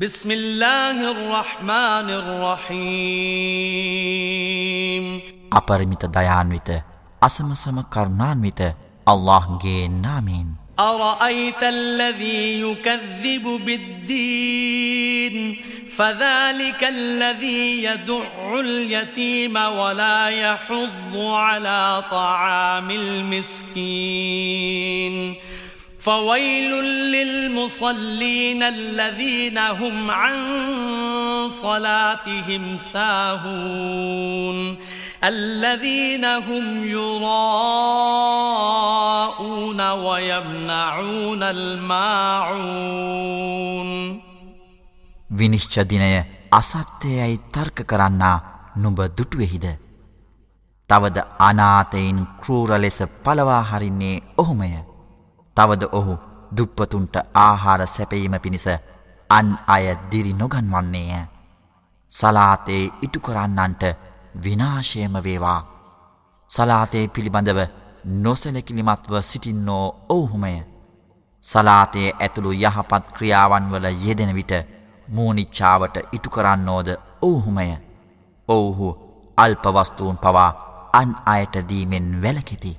بسم الله الرحمن الرحيم අපරිමිත දයාන්විත අසමසම කරුණාන්විත අල්ලාහ්ගේ නාමයෙන් أرأيت الذي يكذب بالدين؟ فذلك الذي يدع اليتيم ولا يحض على طعام المسكين. فويل للمصلين الذين هم عن صلاتهم ساهون الذين هم يراءون ويمنعون الماعون විනිශ්ච දිනය අසත්‍යයයි තර්ක කරන්නා නුඹ දුටුවෙහිද. තවද අනාතයින් කරූර ලෙස පලවා හරින්නේ ඔහුමය. තවද ඔහු දුප්පතුන්ට ආහාර සැපීම පිණිස අන් අය දිරි නොගන්වන්නේය. සලාතේ ඉටු කරන්නන්ට විනාශයම වේවා. සලාතේ පිළිබඳව නොසලකිලිමත්ව සිටින්නෝ ඔවුහුමය. සලාතේ ඇතුළු යහපත් ක්‍රියාවන් වල යෙදෙන විට මූනිච්චාවට ඉටු කරන්නෝද ඔවුහුමය. ඔවුහු අල්පවස්තුූන් පවා අන් අයට දීමෙන් වැලකෙති.